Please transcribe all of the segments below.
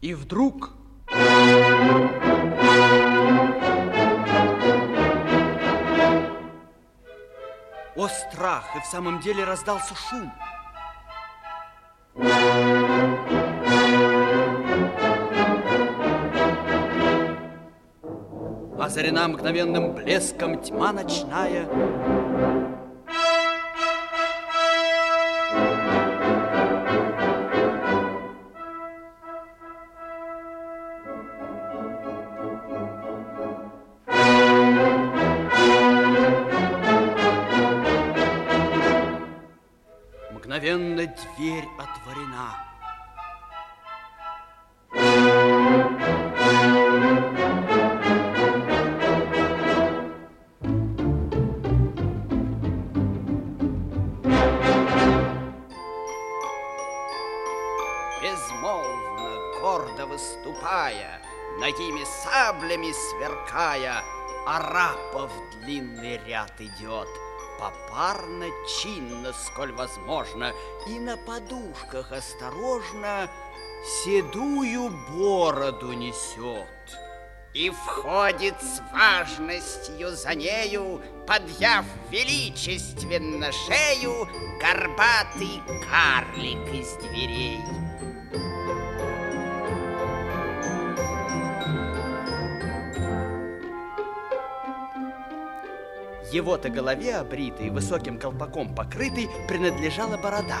И вдруг... О, страх! И в самом деле раздался шум. Озарена мгновенным блеском тьма ночная, Мгновенно дверь отворена. Безмолвно, гордо выступая, Ногими саблями сверкая, Арапов длинный ряд идет — попарно, чинно, сколь возможно, и на подушках осторожно седую бороду несет. И входит с важностью за нею, подъяв величественно шею, горбатый карлик из дверей. Его-то голове обритой, высоким колпаком покрытой, принадлежала борода.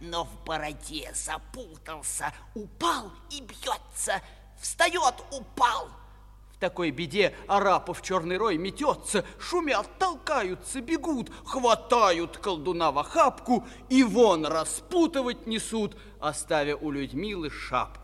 но в бороде запутался, упал и бьется, встает, упал. В такой беде Арапов черный рой метется, шумят, толкаются, бегут, хватают колдуна в охапку и вон распутывать несут, оставя у Людмилы шапку.